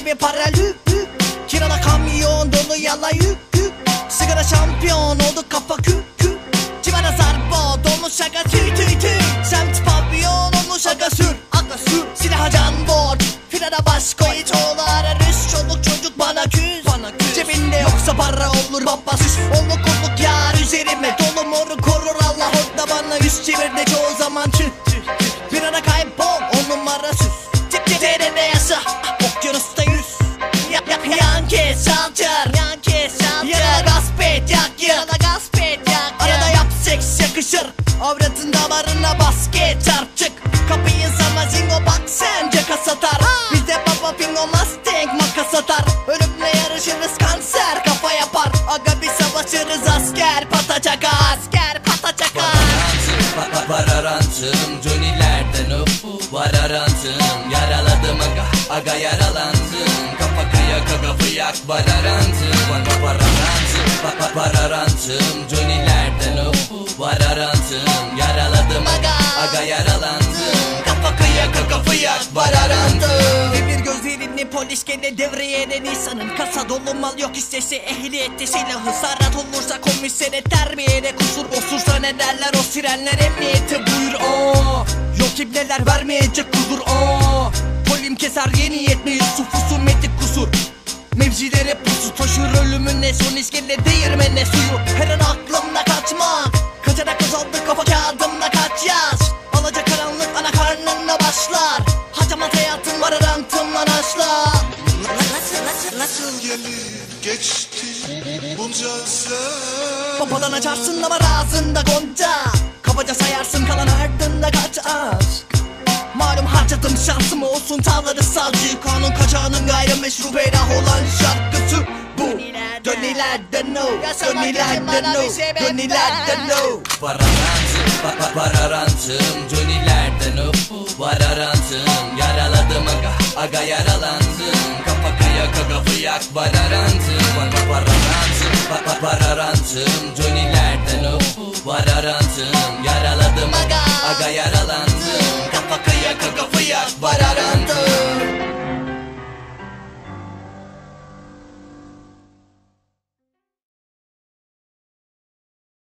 Cebim paralü Kirada kamyon dolu yala yük yük Sigara şampiyon oldu kafa kük kük Civara zarba dolmuş şaka tüy tüy tüy Semt pavyon olmuş aga sür aga sür. Silaha can bor Firada baş koy. Çoğular arış Çoluk çocuk bana küs. Bana küs. Cebinde yoksa para olur baba süs. Onluk onluk yar üzerime Dolu moru korur. Allah orada bana yüz çevirdi çoğu zaman tüh. Damarına basket çarpçık Kapıyı sana zingo bak sence kasatar Bizde baba fingo mustang makas atar. Ölümle yarışırız kanser kafa yapar. Aga bir savaşırız asker pata çaka Asker pata çaka Var, var arantım Johnny'lerden of Var arantım Yaraladım aga Aga yaralandım Kafa kıyak aga fıyak Var arantım Var var var arantım Var var var arantım Johnny'lerden Aga yaralandım Kafa kıyak aga fıyak Var arantım Demir gözlerini polis gene devreye eden insanın Kasa dolu mal yok istese ehliyette silahı Sarat olursa komisere terbiyede kusur Osursa ne derler o sirenler emniyete buyur aa Yok ibneler vermeyecek huzur aa Polim keser yeni yetme Yusuf husumetik kusur. Mevzilere pusu taşır ölümüne son iskele değirmene suyu. Her an gelip geçti bunca sen Babadan açarsın ama ağzında gonca. Kabaca sayarsın kalan ardında kaç az Malum harcadım şansımı olsun tavladı savcı. Kanun kaçağının gayrimeşru beylah olan şarkısı bu. Dönilerden no Dönilerden no Dönilerden no. Var arantım Var, arantım Johnny'lerden of Var arantım Yaraladım aga Aga yaralandım Kafa kıyak aga fıyak Var arantım Var var var arantım Var var var arantım Johnny'lerden of Var arantım Yaraladım aga Aga yaralandım. Kafa kıyak aga fıyak Var arantım